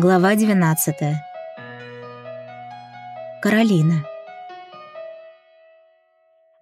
Глава 12. Каролина.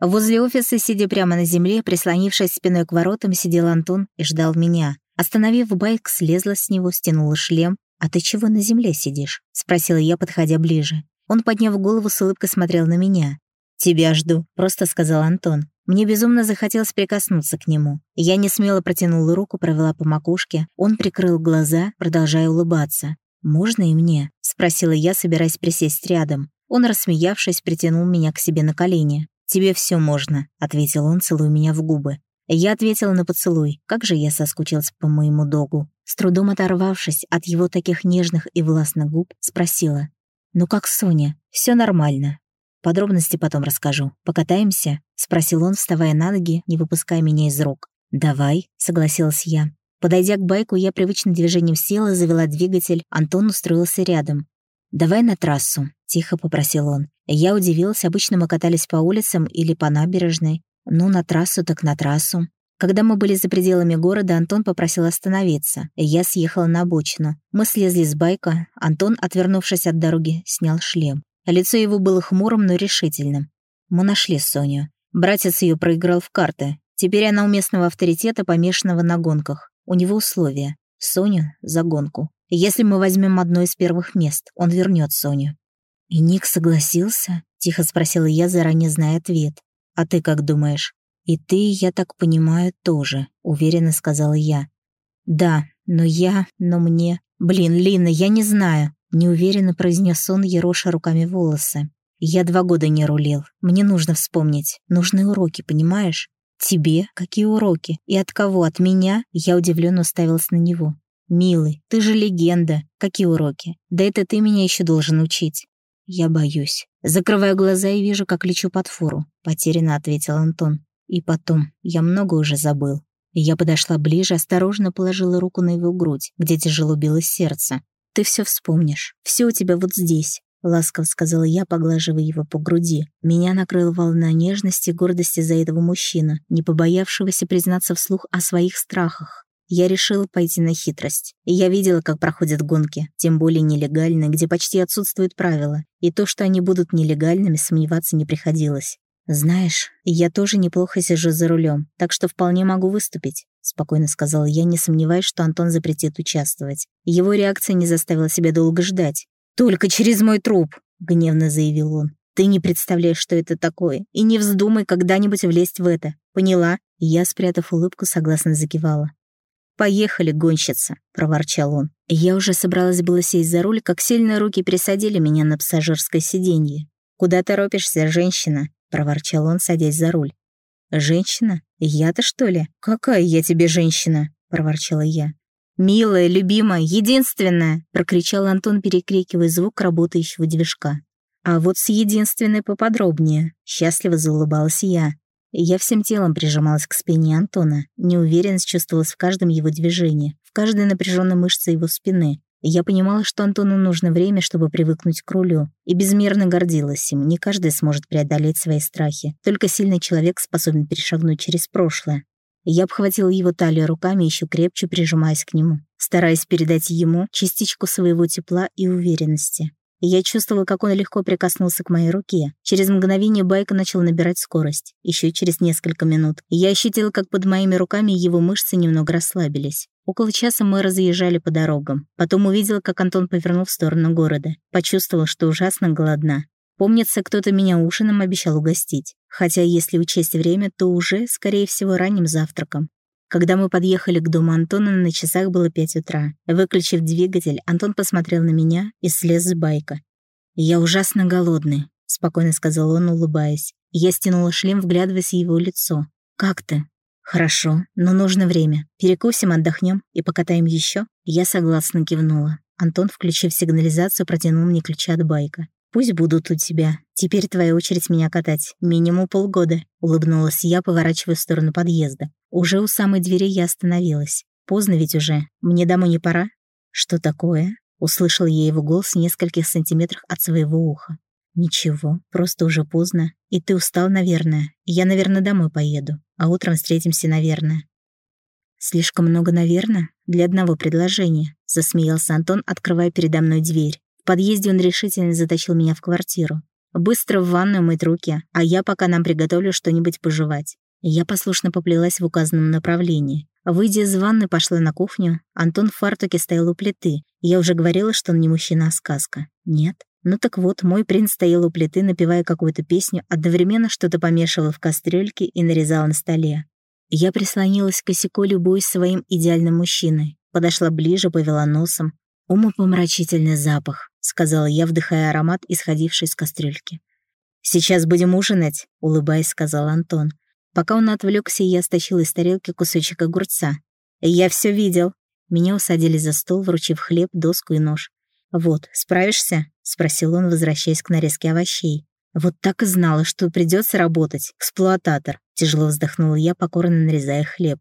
Возле офиса, сидя прямо на земле, прислонившись спиной к воротам, сидел Антон и ждал меня. Остановив байк, слезла с него, стянула шлем. «А ты чего на земле сидишь?» — спросила я, подходя ближе. Он, подняв голову, с улыбкой смотрел на меня. «Тебя жду», — просто сказал Антон. Мне безумно захотелось прикоснуться к нему. Я не смело протянула руку, провела по макушке. Он прикрыл глаза, продолжая улыбаться. «Можно и мне?» — спросила я, собираясь присесть рядом. Он, рассмеявшись, притянул меня к себе на колени. «Тебе все можно», — ответил он, целуя меня в губы. Я ответила на поцелуй. Как же я соскучилась по моему догу. С трудом оторвавшись от его таких нежных и властных губ, спросила. «Ну как Соня? Все нормально. Подробности потом расскажу. Покатаемся?» — спросил он, вставая на ноги, не выпуская меня из рук. «Давай», — согласилась я. Подойдя к байку, я привычным движением села, завела двигатель, Антон устроился рядом. «Давай на трассу», — тихо попросил он. Я удивилась, обычно мы катались по улицам или по набережной. Ну, на трассу так на трассу. Когда мы были за пределами города, Антон попросил остановиться, я съехала на обочину. Мы слезли с байка, Антон, отвернувшись от дороги, снял шлем. Лицо его было хмурым, но решительным. Мы нашли Соню. Братец ее проиграл в карты. Теперь она у местного авторитета, помешанного на гонках. У него условия. Соню за гонку. Если мы возьмем одно из первых мест, он вернет Соню. «И Ник согласился?» — тихо спросила я, заранее зная ответ. «А ты как думаешь?» «И ты, я так понимаю, тоже», — уверенно сказала я. «Да, но я, но мне...» «Блин, Лина, я не знаю. Неуверенно произнес он, ероша руками волосы. «Я два года не рулил. Мне нужно вспомнить. Нужны уроки, понимаешь?» «Тебе? Какие уроки? И от кого? От меня?» Я удивленно уставилась на него. «Милый, ты же легенда. Какие уроки? Да это ты меня еще должен учить». «Я боюсь». Закрываю глаза и вижу, как лечу под фуру. Потерянно ответил Антон. И потом, я много уже забыл. Я подошла ближе, осторожно положила руку на его грудь, где тяжело билось сердце. Ты все вспомнишь. Все у тебя вот здесь. — ласково сказала я, поглаживая его по груди. Меня накрыла волна нежности и гордости за этого мужчину, не побоявшегося признаться вслух о своих страхах. Я решила пойти на хитрость. Я видела, как проходят гонки, тем более нелегальные, где почти отсутствуют правила. И то, что они будут нелегальными, сомневаться не приходилось. «Знаешь, я тоже неплохо сижу за рулем, так что вполне могу выступить спокойно сказала я, не сомневаясь, что Антон запретит участвовать. Его реакция не заставила себя долго ждать. «Только через мой труп!» — гневно заявил он. «Ты не представляешь, что это такое, и не вздумай когда-нибудь влезть в это. Поняла?» Я, спрятав улыбку, согласно закивала. «Поехали, гонщица», — проворчал он. Я уже собралась было сесть за руль, как сильные руки пересадили меня на пассажирское сиденье. «Куда торопишься, женщина?» — проворчал он, садясь за руль. «Женщина? Я-то что ли? Какая я тебе женщина?» — проворчала я. «Милая, любимая, единственная!» — прокричал Антон, перекрикивая звук работающего движка. «А вот с единственной поподробнее», — счастливо заулыбалась я. Я всем телом прижималась к спине Антона, неуверенность чувствовалась в каждом его движении, в каждой напряженной мышце его спины. Я понимала, что Антону нужно время, чтобы привыкнуть к рулю, и безмерно гордилась им. Не каждый сможет преодолеть свои страхи. Только сильный человек способен перешагнуть через прошлое. Я обхватила его талию руками, еще крепче прижимаясь к нему, стараясь передать ему частичку своего тепла и уверенности. Я чувствовала, как он легко прикоснулся к моей руке. Через мгновение байка начал набирать скорость. Еще через несколько минут я ощутила, как под моими руками его мышцы немного расслабились. Около часа мы разъезжали по дорогам. Потом увидела, как Антон повернул в сторону города. Почувствовала, что ужасно голодна. Помнится, кто-то меня ужином обещал угостить. Хотя, если учесть время, то уже, скорее всего, ранним завтраком. Когда мы подъехали к дому Антона, на часах было пять утра. Выключив двигатель, Антон посмотрел на меня и слез с байка. «Я ужасно голодный», — спокойно сказал он, улыбаясь. Я стянула шлем, вглядываясь в его лицо. «Как ты?» «Хорошо, но нужно время. Перекусим, отдохнем и покатаем еще?» Я согласно кивнула. Антон, включив сигнализацию, протянул мне ключи от байка. «Пусть будут у тебя. Теперь твоя очередь меня катать. Минимум полгода», — улыбнулась я, поворачивая в сторону подъезда. Уже у самой двери я остановилась. Поздно ведь уже. Мне домой не пора? Что такое? Услышал я его голос в нескольких сантиметрах от своего уха. Ничего, просто уже поздно. И ты устал, наверное. Я, наверное, домой поеду. А утром встретимся, наверное. «Слишком много, наверное, для одного предложения», — засмеялся Антон, открывая передо мной дверь. Подъезде он решительно затащил меня в квартиру. «Быстро в ванную мыть руки, а я пока нам приготовлю что-нибудь пожевать». Я послушно поплелась в указанном направлении. Выйдя из ванны, пошла на кухню. Антон в фартуке стоял у плиты. Я уже говорила, что он не мужчина, а сказка. Нет. Ну так вот, мой принц стоял у плиты, напевая какую-то песню, одновременно что-то помешивал в кастрюльке и нарезал на столе. Я прислонилась к косяку, любуясь своим идеальным мужчиной. Подошла ближе, повела носом. «Умопомрачительный запах», — сказала я, вдыхая аромат, исходивший из кастрюльки. «Сейчас будем ужинать», — улыбаясь, сказал Антон. Пока он отвлекся, я стащила из тарелки кусочек огурца. «Я все видел». Меня усадили за стол, вручив хлеб, доску и нож. «Вот, справишься?» — спросил он, возвращаясь к нарезке овощей. «Вот так и знала, что придется работать. Эксплуататор», — тяжело вздохнула я, покорно нарезая хлеб.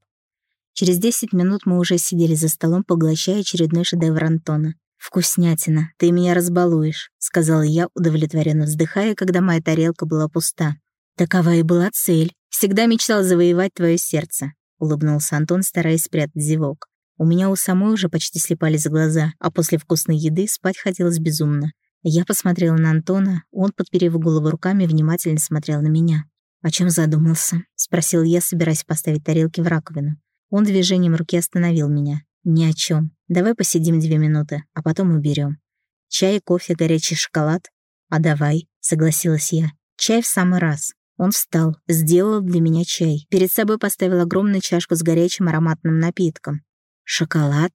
Через десять минут мы уже сидели за столом, поглощая очередной шедевр Антона. «Вкуснятина, ты меня разбалуешь», — сказала я, удовлетворенно вздыхая, когда моя тарелка была пуста. «Такова и была цель. Всегда мечтал завоевать твое сердце», — улыбнулся Антон, стараясь спрятать зевок. У меня у самой уже почти слепались глаза, а после вкусной еды спать хотелось безумно. Я посмотрела на Антона, он, подперев голову руками, внимательно смотрел на меня. «О чем задумался?» — спросил я, собираясь поставить тарелки в раковину. Он движением руки остановил меня. «Ни о чем. Давай посидим две минуты, а потом уберем. Чай, кофе, горячий шоколад?» «А давай», — согласилась я. «Чай в самый раз. Он встал, сделал для меня чай. Перед собой поставил огромную чашку с горячим ароматным напитком. «Шоколад?»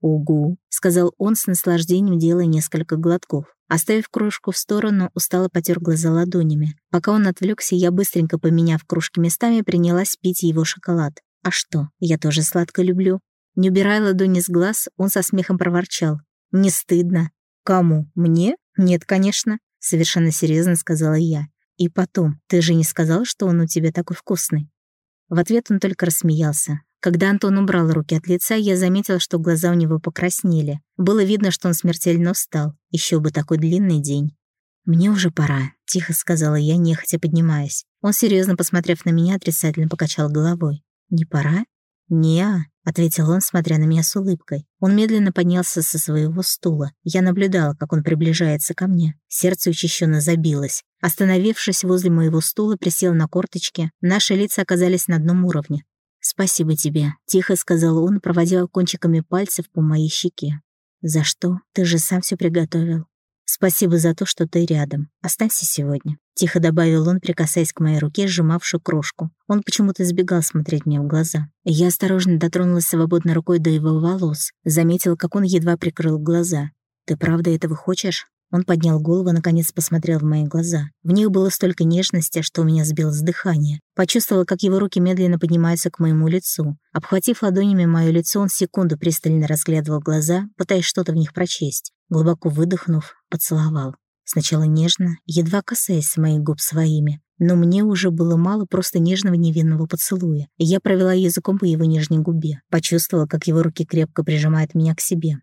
«Угу», — сказал он с наслаждением, делая несколько глотков. Оставив кружку в сторону, устало потер глаза ладонями. Пока он отвлекся, я, быстренько поменяв кружки местами, принялась пить его шоколад. «А что, я тоже сладко люблю». Не убирая ладони с глаз, он со смехом проворчал. «Не стыдно». «Кому? Мне? Нет, конечно», — совершенно серьезно сказала я. И потом, ты же не сказал, что он у тебя такой вкусный?» В ответ он только рассмеялся. Когда Антон убрал руки от лица, я заметила, что глаза у него покраснели. Было видно, что он смертельно устал. Еще бы такой длинный день. «Мне уже пора», — тихо сказала я, нехотя поднимаясь. Он, серьезно посмотрев на меня, отрицательно покачал головой. «Не пора?» «Не-а», ответил он, смотря на меня с улыбкой. Он медленно поднялся со своего стула. Я наблюдала, как он приближается ко мне. Сердце учащенно забилось. Остановившись возле моего стула, присел на корточки. Наши лица оказались на одном уровне. «Спасибо тебе», — тихо сказал он, проводя кончиками пальцев по моей щеке. «За что? Ты же сам все приготовил». «Спасибо за то, что ты рядом. Останься сегодня», — тихо добавил он, прикасаясь к моей руке, сжимавшую крошку. Он почему-то избегал смотреть мне в глаза. Я осторожно дотронулась свободной рукой до его волос, заметила, как он едва прикрыл глаза. «Ты правда этого хочешь?» Он поднял голову, наконец посмотрел в мои глаза. В них было столько нежности, что у меня сбилось дыхание. Почувствовала, как его руки медленно поднимаются к моему лицу. Обхватив ладонями мое лицо, он секунду пристально разглядывал глаза, пытаясь что-то в них прочесть. Глубоко выдохнув, поцеловал. Сначала нежно, едва касаясь моих губ своими. Но мне уже было мало просто нежного невинного поцелуя, и я провела языком по его нижней губе. Почувствовала, как его руки крепко прижимают меня к себе.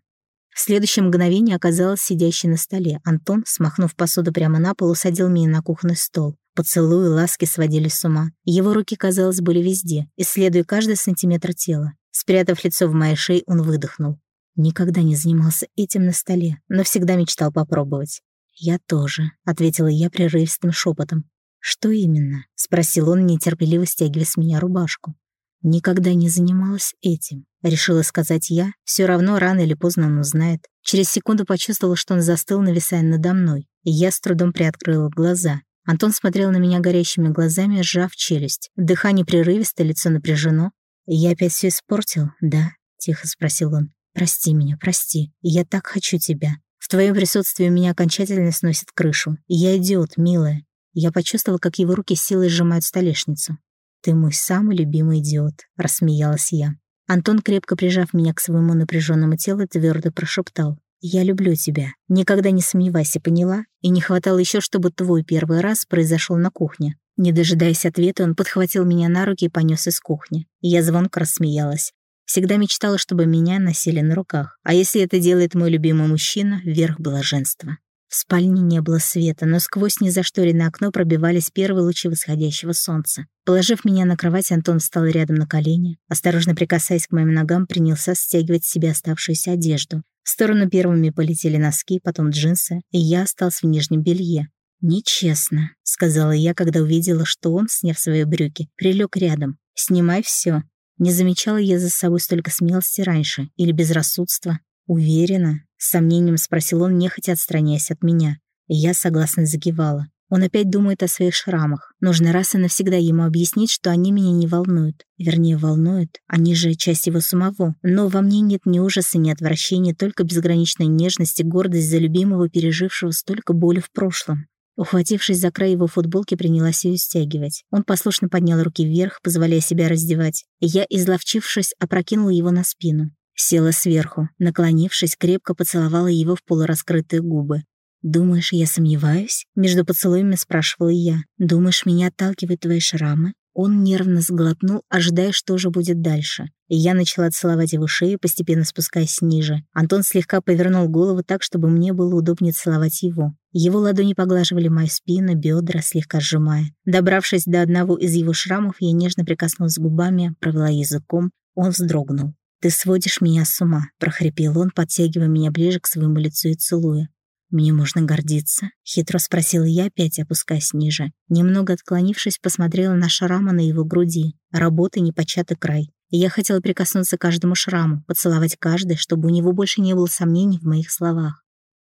В следующее мгновение оказалась сидящей на столе. Антон, смахнув посуду прямо на пол, усадил меня на кухонный стол. Поцелуи, ласки сводили с ума. Его руки, казалось, были везде, исследуя каждый сантиметр тела. Спрятав лицо в моей шее, он выдохнул. Никогда не занимался этим на столе, но всегда мечтал попробовать. «Я тоже», — ответила я прерывистым шепотом. «Что именно?» — спросил он, нетерпеливо стягивая с меня рубашку. Никогда не занималась этим. Решила сказать я. Все равно рано или поздно он узнает. Через секунду почувствовала, что он застыл, нависая надо мной. И я с трудом приоткрыла глаза. Антон смотрел на меня горящими глазами, сжав челюсть. Дыхание прерывисто, лицо напряжено. «Я опять все испортил, да?» — тихо спросил он. «Прости меня, прости. Я так хочу тебя. В твоем присутствии у меня окончательно сносит крышу. Я идиот, милая». Я почувствовала, как его руки силой сжимают столешницу. «Ты мой самый любимый идиот», — рассмеялась я. Антон, крепко прижав меня к своему напряженному телу, твердо прошептал. «Я люблю тебя. Никогда не сомневайся, поняла? И не хватало еще, чтобы твой первый раз произошел на кухне». Не дожидаясь ответа, он подхватил меня на руки и понес из кухни. Я звонко рассмеялась. Всегда мечтала, чтобы меня носили на руках. А если это делает мой любимый мужчина, верх блаженства. В спальне не было света, но сквозь незашторенное окно пробивались первые лучи восходящего солнца. Положив меня на кровать, Антон встал рядом на колени. Осторожно прикасаясь к моим ногам, принялся стягивать с себя оставшуюся одежду. В сторону первыми полетели носки, потом джинсы, и я остался в нижнем белье. «Нечестно», — сказала я, когда увидела, что он, сняв свои брюки, прилег рядом. «Снимай все. Не замечала я за собой столько смелости раньше или безрассудства. Уверена, с сомнением спросил он, нехотя отстраняясь от меня. И я согласно закивала. Он опять думает о своих шрамах. Нужно раз и навсегда ему объяснить, что они меня не волнуют. Вернее, волнуют. Они же часть его самого. Но во мне нет ни ужаса, ни отвращения, только безграничной нежности, гордость за любимого, пережившего столько боли в прошлом. Ухватившись за край его футболки, принялась ее стягивать. Он послушно поднял руки вверх, позволяя себя раздевать. И я, изловчившись, опрокинула его на спину. Села сверху, наклонившись, крепко поцеловала его в полураскрытые губы. «Думаешь, я сомневаюсь?» Между поцелуями спрашивала я. «Думаешь, меня отталкивают твои шрамы?» Он нервно сглотнул, ожидая, что же будет дальше. И я начала целовать его шею, постепенно спускаясь ниже. Антон слегка повернул голову так, чтобы мне было удобнее целовать его. Его ладони поглаживали мою спину, бедра, слегка сжимая. Добравшись до одного из его шрамов, я нежно прикоснулась губами, провела языком. Он вздрогнул. «Ты сводишь меня с ума», — прохрипел он, подтягивая меня ближе к своему лицу и целуя. «Мне можно гордиться?» — хитро спросила я, опять опускаясь ниже. Немного отклонившись, посмотрела на шрама на его груди. Работа непочатый край. Я хотела прикоснуться к каждому шраму, поцеловать каждый, чтобы у него больше не было сомнений в моих словах.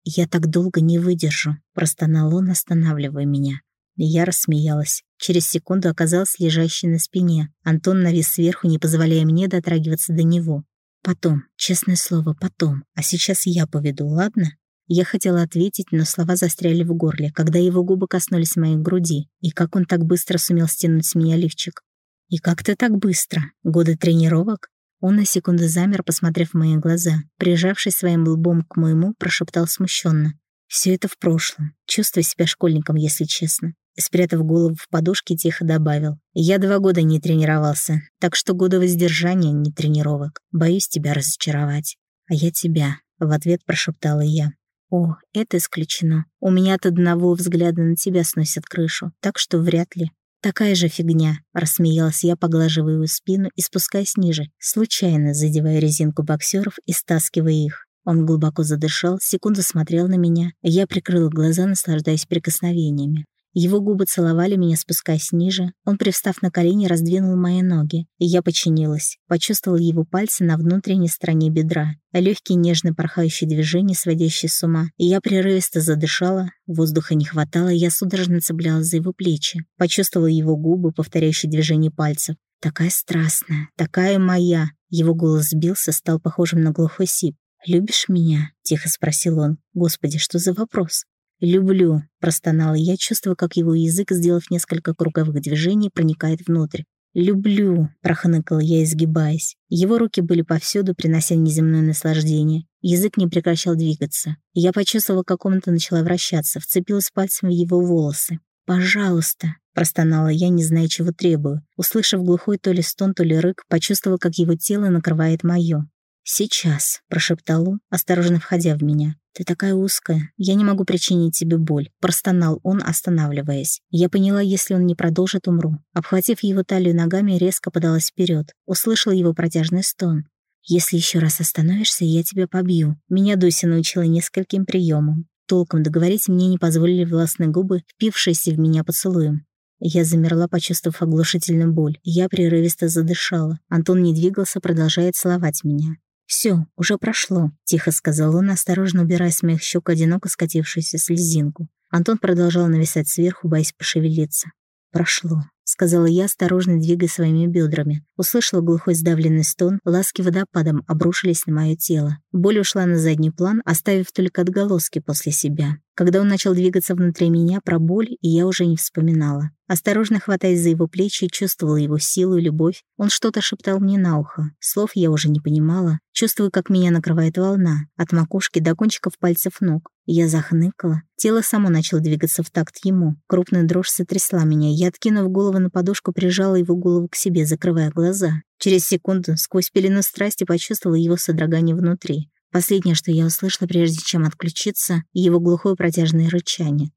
«Я так долго не выдержу», — простонал он, останавливая меня. Я рассмеялась. Через секунду оказалась лежащей на спине. Антон навис сверху, не позволяя мне дотрагиваться до него. «Потом, честное слово, потом. А сейчас я поведу, ладно?» Я хотела ответить, но слова застряли в горле, когда его губы коснулись моей груди. И как он так быстро сумел стянуть с меня лифчик. «И как ты так быстро? Годы тренировок?» Он на секунду замер, посмотрев в мои глаза. Прижавшись своим лбом к моему, прошептал смущенно. «Все это в прошлом. Чувствую себя школьником, если честно спрятав голову в подушке, тихо добавил. «Я два года не тренировался, так что года воздержания, не тренировок. Боюсь тебя разочаровать. А я тебя», — в ответ прошептала я. «О, это исключено. У меня от одного взгляда на тебя сносит крышу, так что вряд ли». «Такая же фигня», — рассмеялась я, поглаживая его спину и спускаясь ниже, случайно задевая резинку боксеров и стаскивая их. Он глубоко задышал, секунду смотрел на меня, я прикрыла глаза, наслаждаясь прикосновениями. Его губы целовали меня, спускаясь ниже. Он, привстав на колени, раздвинул мои ноги, и я подчинилась. Почувствовал его пальцы на внутренней стороне бедра, легкие нежные порхающие движения, сводящие с ума. И я прерывисто задышала, воздуха не хватало, и я судорожно цеплялась за его плечи. Почувствовала его губы, повторяющие движения пальцев. «Такая страстная, такая моя!» Его голос сбился, стал похожим на глухой сип. «Любишь меня?» — тихо спросил он. «Господи, что за вопрос?» «Люблю», — простонала я, чувствуя, как его язык, сделав несколько круговых движений, проникает внутрь. «Люблю», — прохныкала я, изгибаясь. Его руки были повсюду, принося неземное наслаждение. Язык не прекращал двигаться. Я почувствовала, как комната начала вращаться, вцепилась пальцем в его волосы. «Пожалуйста», — простонала я, не зная, чего требую. Услышав глухой то ли стон, то ли рык, почувствовала, как его тело накрывает мое. «Сейчас», — прошептал он, осторожно входя в меня. «Ты такая узкая, я не могу причинить тебе боль», — простонал он, останавливаясь. Я поняла, если он не продолжит, умру. Обхватив его талию ногами, резко подалась вперед. Услышала его протяжный стон. «Если еще раз остановишься, я тебя побью». Меня Дуся научила нескольким приемам. Толком договорить мне не позволили властные губы, впившиеся в меня поцелуем. Я замерла, почувствовав оглушительную боль. Я прерывисто задышала. Антон не двигался, продолжая целовать меня. «Все, уже прошло», — тихо сказал он, осторожно убирая с моих щек одиноко скатившуюся слезинку. Антон продолжал нависать сверху, боясь пошевелиться. «Прошло», — сказала я, осторожно двигая своими бедрами. Услышала глухой сдавленный стон, ласки водопадом обрушились на мое тело. Боль ушла на задний план, оставив только отголоски после себя. Когда он начал двигаться внутри меня, про боль, и я уже не вспоминала. Осторожно хватаясь за его плечи, чувствовала его силу и любовь. Он что-то шептал мне на ухо. Слов я уже не понимала. Чувствую, как меня накрывает волна. От макушки до кончиков пальцев ног. Я захныкала. Тело само начало двигаться в такт ему. Крупная дрожь сотрясла меня. Я, откинув голову на подушку, прижала его голову к себе, закрывая глаза. Через секунду, сквозь пелену страсти, почувствовала его содрогание внутри. Последнее, что я услышала, прежде чем отключиться, его глухое протяжное рычание.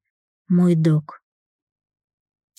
Мой дог.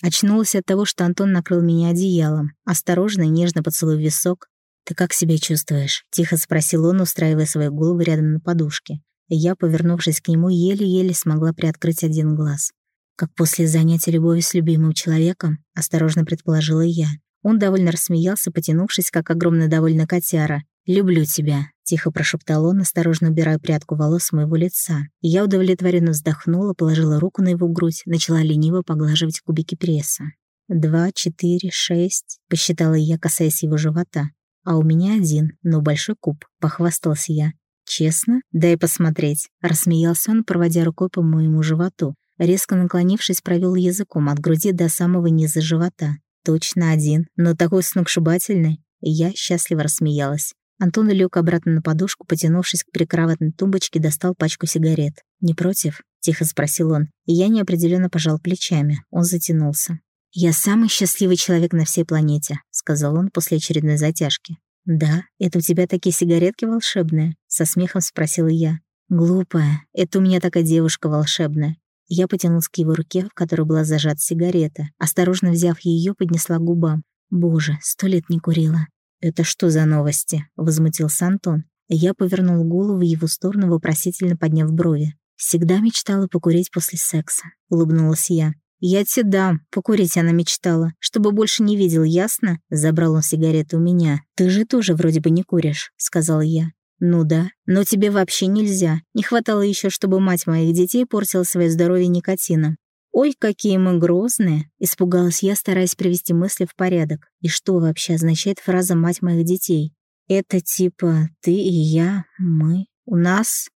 Очнулась от того, что Антон накрыл меня одеялом, осторожно и нежно поцелуй висок. «Ты как себя чувствуешь?» — тихо спросил он, устраивая свою голову рядом на подушке. Я, повернувшись к нему, еле-еле смогла приоткрыть один глаз. Как после занятия любовью с любимым человеком, осторожно предположила я. Он довольно рассмеялся, потянувшись, как огромно довольно котяра. «Люблю тебя», — тихо прошептал он, осторожно убирая прядку волос с моего лица. Я удовлетворенно вздохнула, положила руку на его грудь, начала лениво поглаживать кубики пресса. «Два, четыре, шесть», — посчитала я, касаясь его живота. «А у меня один, но большой куб», — похвастался я. «Честно? Дай посмотреть», — рассмеялся он, проводя рукой по моему животу. Резко наклонившись, провел языком от груди до самого низа живота. Точно один, но такой сногсшибательный. И я счастливо рассмеялась. Антон лег обратно на подушку, потянувшись к прикроватной тумбочке, достал пачку сигарет. «Не против?» — тихо спросил он. И я неопределенно пожал плечами. Он затянулся. «Я самый счастливый человек на всей планете», — сказал он после очередной затяжки. «Да, это у тебя такие сигаретки волшебные?» — со смехом спросила я. «Глупая, это у меня такая девушка волшебная. Я потянулась к его руке, в которой была зажата сигарета. Осторожно взяв ее, поднесла к губам. Боже, сто лет не курила. «Это что за новости?» — возмутился Антон. Я повернул голову в его сторону, вопросительно подняв брови. «Всегда мечтала покурить после секса», — улыбнулась я. «Я тебе дам», — покурить она мечтала. «Чтобы больше не видел, ясно?» Забрал он сигарету у меня. «Ты же тоже вроде бы не куришь», — сказала я. «Ну да, но тебе вообще нельзя. Не хватало еще, чтобы мать моих детей портила свое здоровье никотином. «Ой, какие мы грозные!» — испугалась я, стараясь привести мысли в порядок. И что вообще означает фраза «мать моих детей»? Это типа «ты и я, мы, у нас...»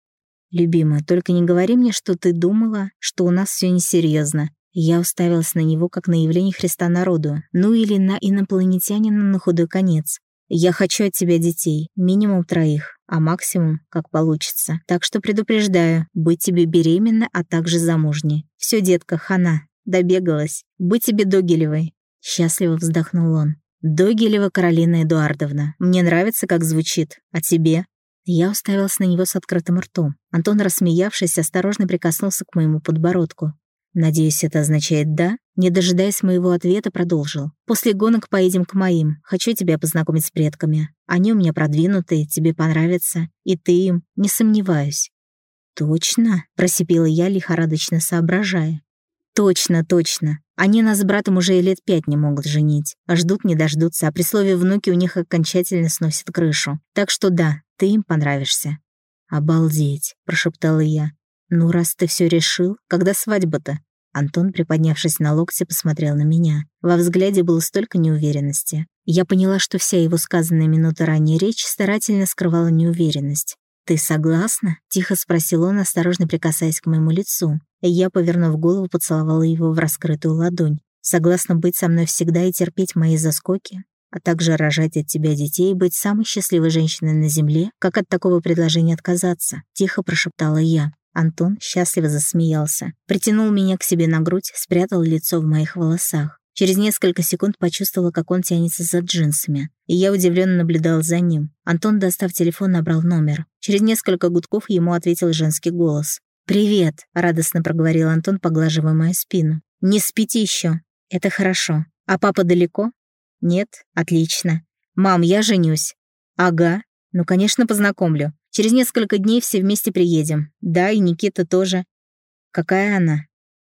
«Любимая, только не говори мне, что ты думала, что у нас все несерьезно. Я уставилась на него, как на явление Христа народу, ну или на инопланетянина на худой конец. Я хочу от тебя детей, минимум троих, а максимум, как получится. Так что предупреждаю, быть тебе беременна, а также замужней. Все, детка, хана, добегалась. Быть тебе Догилевой. Счастливо вздохнул он. Догилева Каролина Эдуардовна. Мне нравится, как звучит. А тебе? Я уставилась на него с открытым ртом. Антон, рассмеявшись, осторожно прикоснулся к моему подбородку. Надеюсь, это означает «да»? Не дожидаясь моего ответа, продолжил. «После гонок поедем к моим. Хочу тебя познакомить с предками. Они у меня продвинутые, тебе понравятся. И ты им, не сомневаюсь». «Точно?» — просипела я, лихорадочно соображая. «Точно, точно. Они нас с братом уже лет пять не могут женить. А ждут не дождутся, а при слове «внуки» у них окончательно сносит крышу. Так что да, ты им понравишься». «Обалдеть», — прошептала я. «Ну, раз ты все решил, когда свадьба-то?» Антон, приподнявшись на локте, посмотрел на меня. Во взгляде было столько неуверенности. Я поняла, что вся его сказанная минута ранее речь старательно скрывала неуверенность. «Ты согласна?» — тихо спросил он, осторожно прикасаясь к моему лицу. Я, повернув голову, поцеловала его в раскрытую ладонь. «Согласна быть со мной всегда и терпеть мои заскоки, а также рожать от тебя детей и быть самой счастливой женщиной на земле, как от такого предложения отказаться?» — тихо прошептала я. Антон счастливо засмеялся, притянул меня к себе на грудь, спрятал лицо в моих волосах. Через несколько секунд почувствовала, как он тянется за джинсами, и я удивленно наблюдала за ним. Антон, достав телефон, набрал номер. Через несколько гудков ему ответил женский голос. «Привет», — радостно проговорил Антон, поглаживая мою спину. «Не спите еще. Это хорошо. А папа далеко?» «Нет? Отлично. Мам, я женюсь». «Ага. Ну, конечно, познакомлю. Через несколько дней все вместе приедем. Да, и Никита тоже. Какая она?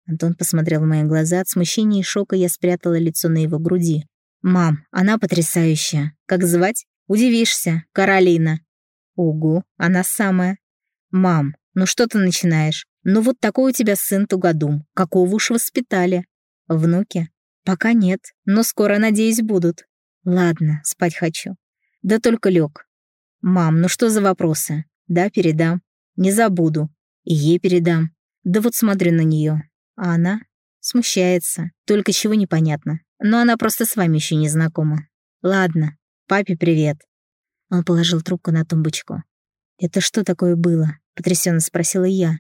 Антон посмотрел в мои глаза. От смущения и шока я спрятала лицо на его груди. «Мам, она потрясающая. Как звать? Удивишься. Каролина». «Угу, она самая». «Мам, ну что ты начинаешь? Ну вот такой у тебя сын тугодум. Какого уж воспитали?» «Внуки?» «Пока нет, но скоро, надеюсь, будут». «Ладно, спать хочу». «Да только лег. «Мам, ну что за вопросы?» «Да, передам. Не забуду. И ей передам. Да вот смотрю на нее. А она смущается. Только чего непонятно. Но она просто с вами еще не знакома. Ладно, папе привет». Он положил трубку на тумбочку. «Это что такое было?» — потрясенно спросила я.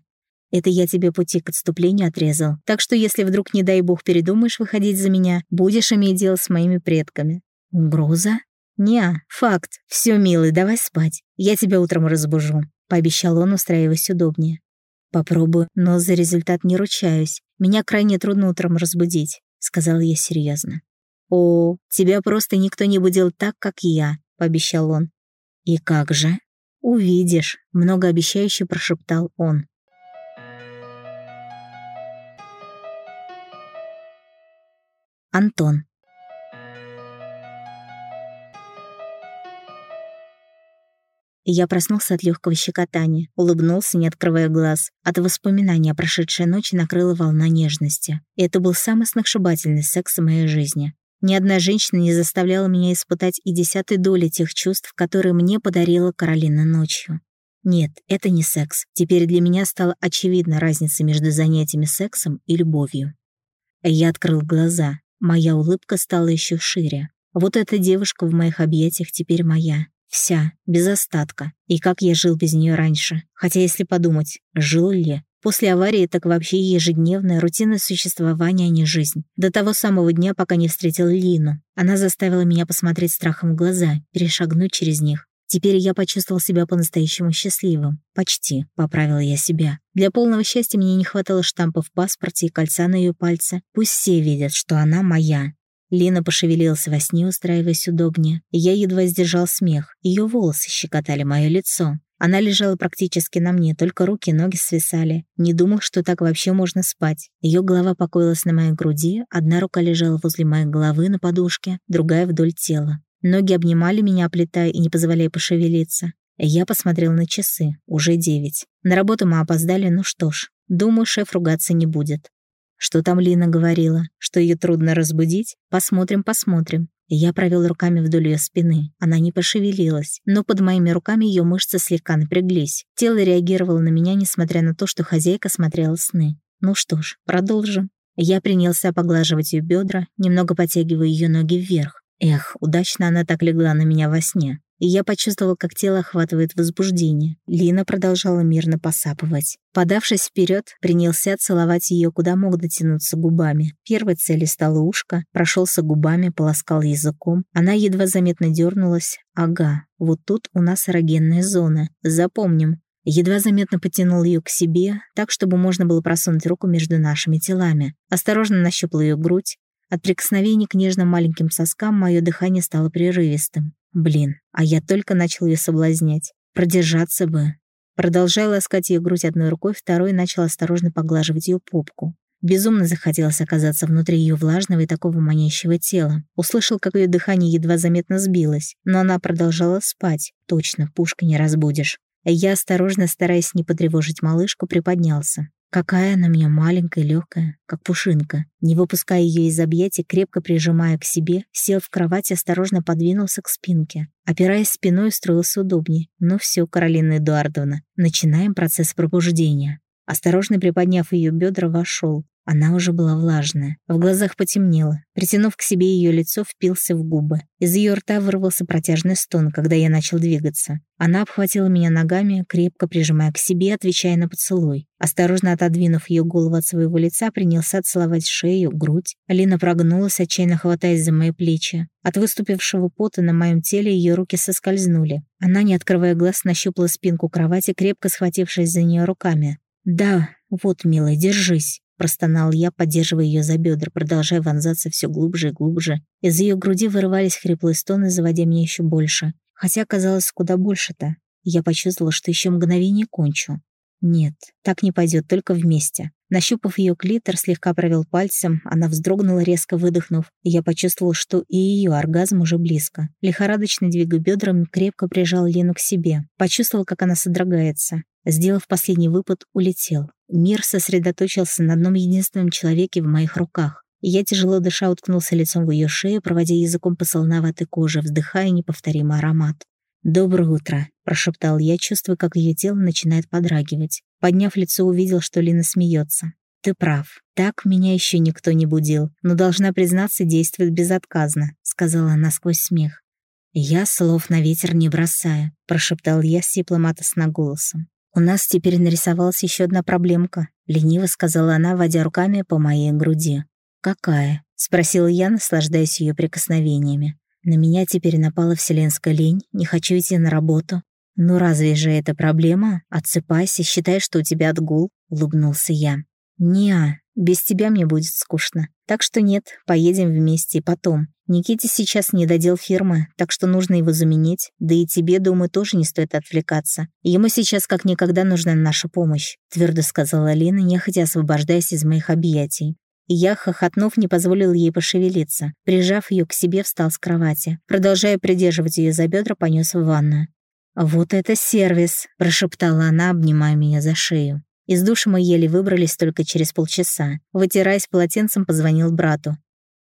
«Это я тебе пути к отступлению отрезал. Так что если вдруг, не дай бог, передумаешь выходить за меня, будешь иметь дело с моими предками». «Угроза?» «Не, факт. Все, милый, давай спать. Я тебя утром разбужу». — пообещал он, устраиваясь удобнее. «Попробую, но за результат не ручаюсь. Меня крайне трудно утром разбудить», — сказала я серьезно. «О, тебя просто никто не будил так, как я», — пообещал он. «И как же?» «Увидишь», — многообещающе прошептал он. Антон. Я проснулся от легкого щекотания, улыбнулся, не открывая глаз. От воспоминания о прошедшей ночи накрыла волна нежности. Это был самый сногсшибательный секс в моей жизни. Ни одна женщина не заставляла меня испытать и десятой доли тех чувств, которые мне подарила Каролина ночью. Нет, это не секс. Теперь для меня стала очевидна разница между занятиями сексом и любовью. Я открыл глаза. Моя улыбка стала еще шире. Вот эта девушка в моих объятиях теперь моя. Вся, без остатка. И как я жил без нее раньше. Хотя, если подумать, жил ли? После аварии так вообще ежедневная рутина существования, а не жизнь. До того самого дня, пока не встретил Лину. Она заставила меня посмотреть страхом в глаза, перешагнуть через них. Теперь я почувствовал себя по-настоящему счастливым. Почти, поправил я себя. Для полного счастья мне не хватало штампа в паспорте и кольца на ее пальце. Пусть все видят, что она моя. Лина пошевелилась во сне, устраиваясь удобнее. Я едва сдержал смех. Ее волосы щекотали мое лицо. Она лежала практически на мне, только руки и ноги свисали. Не думал, что так вообще можно спать. Ее голова покоилась на моей груди, одна рука лежала возле моей головы на подушке, другая вдоль тела. Ноги обнимали меня, оплетая и не позволяя пошевелиться. Я посмотрел на часы. Уже девять. На работу мы опоздали, ну что ж. Думаю, шеф ругаться не будет. Что там Лина говорила? Что ее трудно разбудить? Посмотрим, посмотрим. Я провел руками вдоль ее спины. Она не пошевелилась, но под моими руками ее мышцы слегка напряглись. Тело реагировало на меня, несмотря на то, что хозяйка смотрела сны. Ну что ж, продолжим. Я принялся поглаживать ее бедра, немного подтягивая ее ноги вверх. Эх, удачно она так легла на меня во сне и я почувствовал, как тело охватывает возбуждение. Лина продолжала мирно посапывать. Подавшись вперед, принялся целовать ее, куда мог дотянуться губами. Первой целью стало ушко, прошелся губами, полоскал языком. Она едва заметно дернулась. Ага, вот тут у нас эрогенная зона. Запомним. Едва заметно потянул ее к себе, так, чтобы можно было просунуть руку между нашими телами. Осторожно нащупал ее грудь. От прикосновений к нежным маленьким соскам мое дыхание стало прерывистым. Блин, а я только начал ее соблазнять. Продержаться бы. Продолжая ласкать ее грудь одной рукой, второй начал осторожно поглаживать ее попку. Безумно захотелось оказаться внутри ее влажного и такого манящего тела. Услышал, как ее дыхание едва заметно сбилось, но она продолжала спать. Точно, пушка не разбудишь. Я, осторожно, стараясь не потревожить малышку, приподнялся. Какая она меня маленькая, легкая, как пушинка. Не выпуская ее из объятий, крепко прижимая к себе, сел в кровать и осторожно подвинулся к спинке. Опираясь спиной, устроился удобнее. Ну все, Каролина Эдуардовна, начинаем процесс пробуждения. Осторожно приподняв ее бедра, вошел. Она уже была влажная. В глазах потемнело. Притянув к себе ее лицо, впился в губы. Из ее рта вырвался протяжный стон, когда я начал двигаться. Она обхватила меня ногами, крепко прижимая к себе, отвечая на поцелуй. Осторожно отодвинув ее голову от своего лица, принялся целовать шею, грудь. Алина прогнулась, отчаянно хватаясь за мои плечи. От выступившего пота на моем теле ее руки соскользнули. Она, не открывая глаз, нащупала спинку кровати, крепко схватившись за нее руками. «Да, вот, милая, держись». Простонал я, поддерживая ее за бедра, продолжая вонзаться все глубже и глубже. Из ее груди вырывались хриплые стоны, заводя меня еще больше. Хотя казалось куда больше-то. Я почувствовала, что еще мгновение кончу. Нет, так не пойдет, только вместе. Нащупав ее клитор, слегка провел пальцем, она вздрогнула, резко выдохнув, я почувствовал, что и ее оргазм уже близко. Лихорадочно двигая бедрами, крепко прижал Лену к себе. Почувствовал, как она содрогается. Сделав последний выпад, улетел. Мир сосредоточился на одном единственном человеке в моих руках. И я, тяжело дыша, уткнулся лицом в ее шею, проводя языком по солоноватой коже, вздыхая неповторимый аромат. «Доброе утро», — прошептал я, чувствуя, как ее тело начинает подрагивать. Подняв лицо, увидел, что Лина смеется. «Ты прав. Так меня еще никто не будил, но, должна признаться, действует безотказно», — сказала она сквозь смех. «Я слов на ветер не бросаю», — прошептал я с дипломатосным голосом. «У нас теперь нарисовалась еще одна проблемка», — лениво сказала она, водя руками по моей груди. «Какая?» — спросила я, наслаждаясь ее прикосновениями. На меня теперь напала вселенская лень, не хочу идти на работу. «Ну разве же это проблема? Отсыпайся, считай, что у тебя отгул», — улыбнулся я. «Не, без тебя мне будет скучно. Так что нет, поедем вместе потом. Никите сейчас не додел фирмы, так что нужно его заменить. Да и тебе, думаю, тоже не стоит отвлекаться. Ему сейчас как никогда нужна наша помощь», — твердо сказала Лина, нехотя освобождаясь из моих объятий. И я, хохотнув, не позволил ей пошевелиться. Прижав ее к себе, встал с кровати. Продолжая придерживать ее за бедра, понес в ванную. «Вот это сервис!» — прошептала она, обнимая меня за шею. Из души мы еле выбрались только через полчаса. Вытираясь полотенцем, позвонил брату.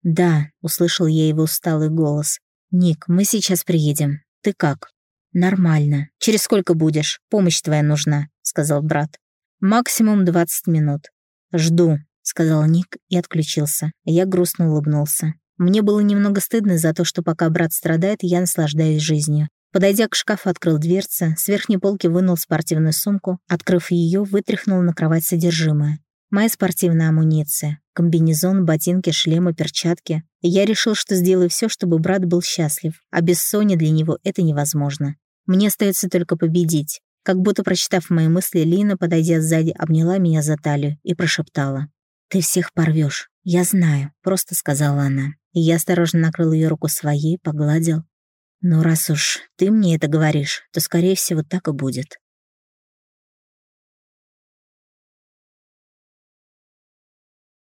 «Да», — услышал я его усталый голос. «Ник, мы сейчас приедем. Ты как?» «Нормально. Через сколько будешь? Помощь твоя нужна», — сказал брат. «Максимум двадцать минут». «Жду», — сказал Ник и отключился. Я грустно улыбнулся. Мне было немного стыдно за то, что пока брат страдает, я наслаждаюсь жизнью. Подойдя к шкафу, открыл дверцы, с верхней полки вынул спортивную сумку, открыв ее, вытряхнул на кровать содержимое. Моя спортивная амуниция, комбинезон, ботинки, шлемы, перчатки. Я решил, что сделаю все, чтобы брат был счастлив, а без Сони для него это невозможно. Мне остается только победить. Как будто прочитав мои мысли, Лина, подойдя сзади, обняла меня за талию и прошептала. «Ты всех порвешь. Я знаю», — просто сказала она. И я осторожно накрыл ее руку своей, погладил. «Ну, раз уж ты мне это говоришь, то, скорее всего, так и будет».